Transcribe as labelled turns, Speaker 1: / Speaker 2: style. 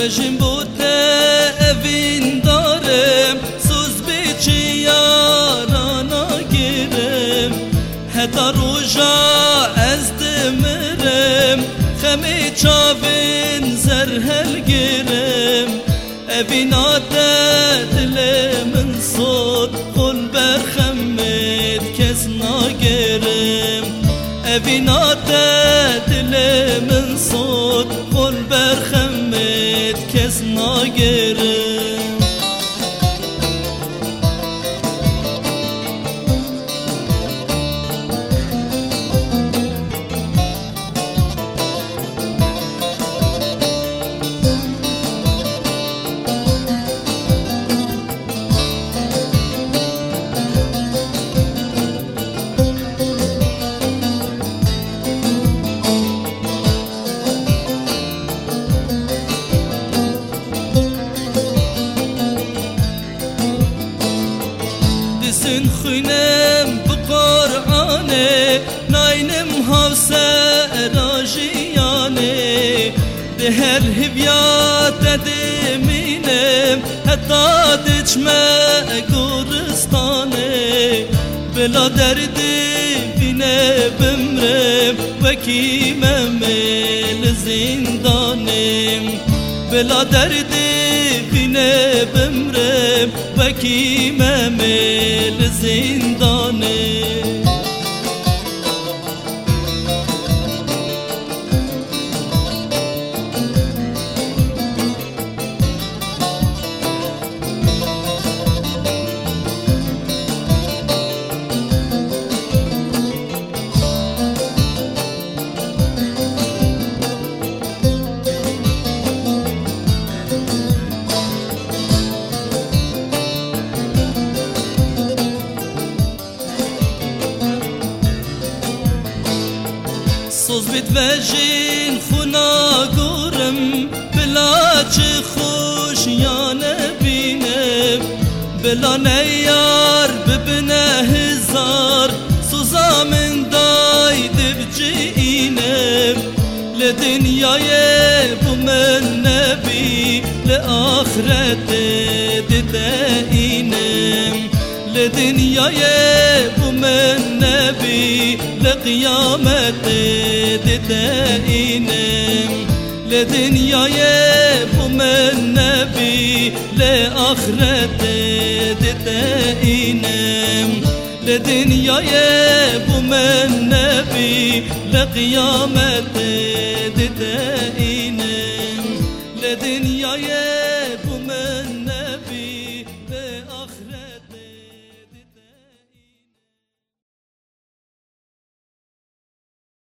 Speaker 1: بجم بوته evin darım Suz biçi yarana girim Heta ruja ez demirim Xemi çavin zerhel girim Evin ate أبي نادت لمن صوت غنبر خمت كسنا قرب her hivyat edeminem Hatta diçme Guristane Bela derdi bine bimrem Veki memel zindanem Bela derdi bine bimrem Veki memel zindanem Soz bit vejin xuna gurm Bila çi خوش yane binem Bila ne yar bibine hizar Suza min day dibci inem Le dünyaya bu دنياي ومن نبي لقيامتي دتائنم لدنياي ومن نبي لآخرتي دتائنم لدنياي ومن نبي لقيامتي دتائنم لدنياي